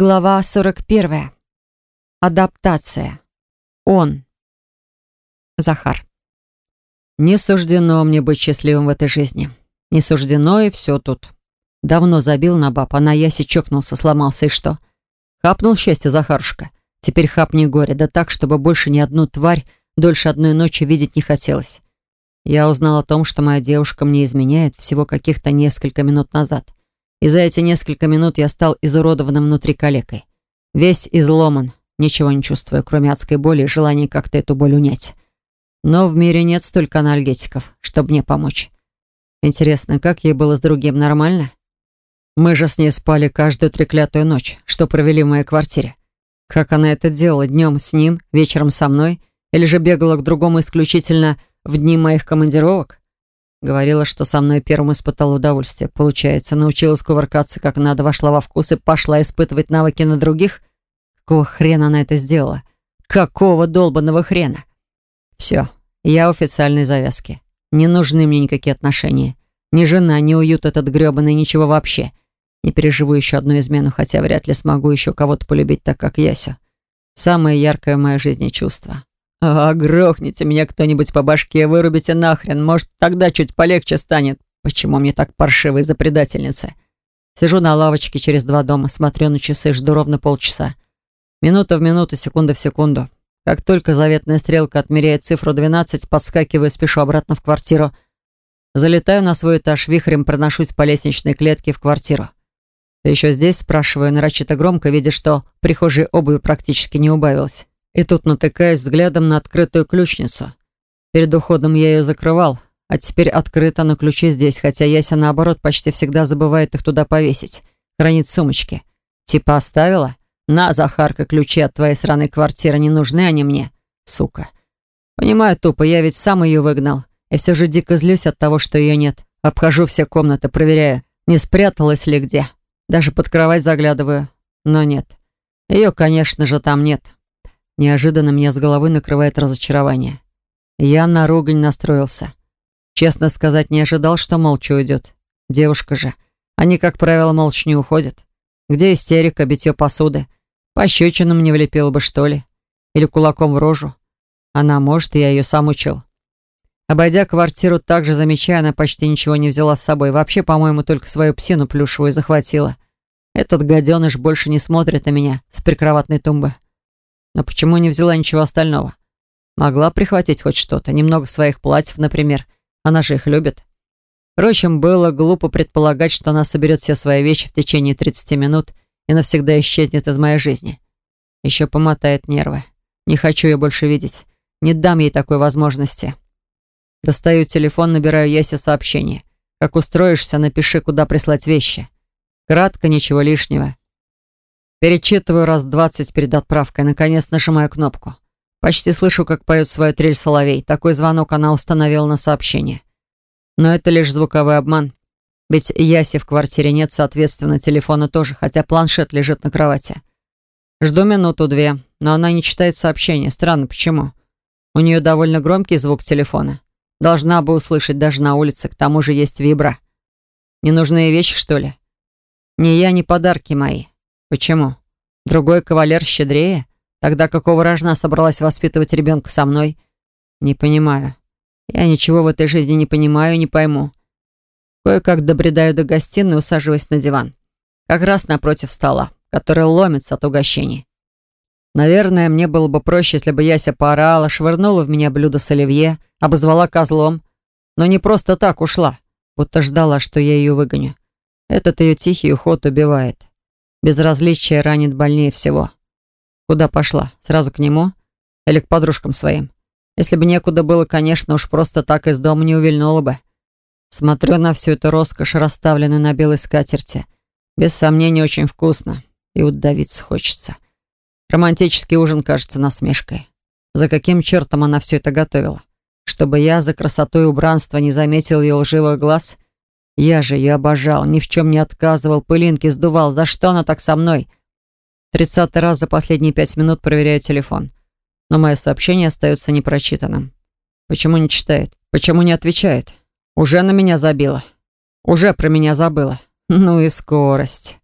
Глава 41. Адаптация. Он. Захар. Не суждено мне быть счастливым в этой жизни. Не суждено, и все тут. Давно забил на баб, а на ясе чокнулся, сломался, и что? Хапнул счастье Захарушка. Теперь хапни горе, да так, чтобы больше ни одну тварь дольше одной ночи видеть не хотелось. Я узнал о том, что моя девушка мне изменяет всего каких-то несколько минут назад. И за эти несколько минут я стал изуродованным внутри калекой. Весь изломан, ничего не чувствую, кроме адской боли и желания как-то эту боль унять. Но в мире нет столько анальгетиков, чтобы мне помочь. Интересно, как ей было с другим, нормально? Мы же с ней спали каждую треклятую ночь, что провели в моей квартире. Как она это делала днем с ним, вечером со мной, или же бегала к другому исключительно в дни моих командировок? Говорила, что со мной первым испытала удовольствие. Получается, научилась кувыркаться как надо, вошла во вкус и пошла испытывать навыки на других? Какого хрена она это сделала? Какого долбанного хрена? Все, я в официальной завязке. Не нужны мне никакие отношения. Ни жена, ни уют этот грёбаный, ничего вообще. Не переживу еще одну измену, хотя вряд ли смогу еще кого-то полюбить так, как Ясю. Самое яркое в моей жизни чувство. «А, грохните меня кто-нибудь по башке, вырубите нахрен, может, тогда чуть полегче станет. Почему мне так паршиво из-за предательницы?» Сижу на лавочке через два дома, смотрю на часы, жду ровно полчаса. Минута в минуту, секунда в секунду. Как только заветная стрелка отмеряет цифру 12, подскакиваю, спешу обратно в квартиру. Залетаю на свой этаж, вихрем проношусь по лестничной клетке в квартиру. «Ты еще здесь?» – спрашиваю нарочито громко, видя, что в прихожей обуви практически не убавилось. И тут натыкаюсь взглядом на открытую ключницу. Перед уходом я ее закрывал, а теперь открыто, но ключи здесь, хотя Яся, наоборот, почти всегда забывает их туда повесить. Хранит в сумочке. Типа оставила? На, Захарка, ключи от твоей сраной квартиры, не нужны они мне. Сука. Понимаю тупо, я ведь сам ее выгнал. И все же дико злюсь от того, что ее нет. Обхожу все комнаты, проверяю, не спряталась ли где. Даже под кровать заглядываю. Но нет. Ее, конечно же, там нет. Неожиданно меня с головы накрывает разочарование. Я на ругань настроился. Честно сказать, не ожидал, что молча уйдет. Девушка же. Они, как правило, молча не уходят. Где истерика, битье посуды? Пощечину мне влепила бы, что ли? Или кулаком в рожу? Она может, я ее сам учил. Обойдя квартиру, также замечая, она почти ничего не взяла с собой. Вообще, по-моему, только свою псину плюшевую захватила. Этот гаденыш больше не смотрит на меня с прикроватной тумбы. Но почему не взяла ничего остального? Могла прихватить хоть что-то, немного своих платьев, например. Она же их любит. Впрочем, было глупо предполагать, что она соберет все свои вещи в течение 30 минут и навсегда исчезнет из моей жизни. Еще помотает нервы. Не хочу ее больше видеть. Не дам ей такой возможности. Достаю телефон, набираю Ясе сообщение. Как устроишься, напиши, куда прислать вещи. Кратко, ничего лишнего. Перечитываю раз двадцать перед отправкой. Наконец нажимаю кнопку. Почти слышу, как поет свою трель соловей. Такой звонок она установила на сообщение. Но это лишь звуковой обман. Ведь Яси в квартире нет, соответственно, телефона тоже, хотя планшет лежит на кровати. Жду минуту-две, но она не читает сообщение. Странно, почему? У нее довольно громкий звук телефона. Должна бы услышать даже на улице, к тому же есть вибра. Ненужные вещи, что ли? Ни я, ни подарки мои. Почему? Другой кавалер щедрее? Тогда какого рожна собралась воспитывать ребенка со мной? Не понимаю. Я ничего в этой жизни не понимаю и не пойму. Кое-как добредаю до гостиной, усаживаясь на диван. Как раз напротив стола, который ломится от угощений. Наверное, мне было бы проще, если бы Яся поорала, швырнула в меня блюдо с оливье, обозвала козлом. Но не просто так ушла, будто ждала, что я ее выгоню. Этот ее тихий уход убивает. Безразличие ранит больнее всего. Куда пошла? Сразу к нему? Или к подружкам своим? Если бы некуда было, конечно, уж просто так из дома не увильнула бы. Смотрю на всю эту роскошь, расставленную на белой скатерти. Без сомнения, очень вкусно. И удавиться хочется. Романтический ужин кажется насмешкой. За каким чертом она все это готовила? Чтобы я за красотой убранство не заметил ее лживых глаз — я же ее обожал, ни в чем не отказывал, пылинки сдувал. За что она так со мной? Тридцатый раз за последние пять минут проверяю телефон. Но мое сообщение остается непрочитанным. Почему не читает? Почему не отвечает? Уже на меня забила. Уже про меня забыла. Ну и скорость.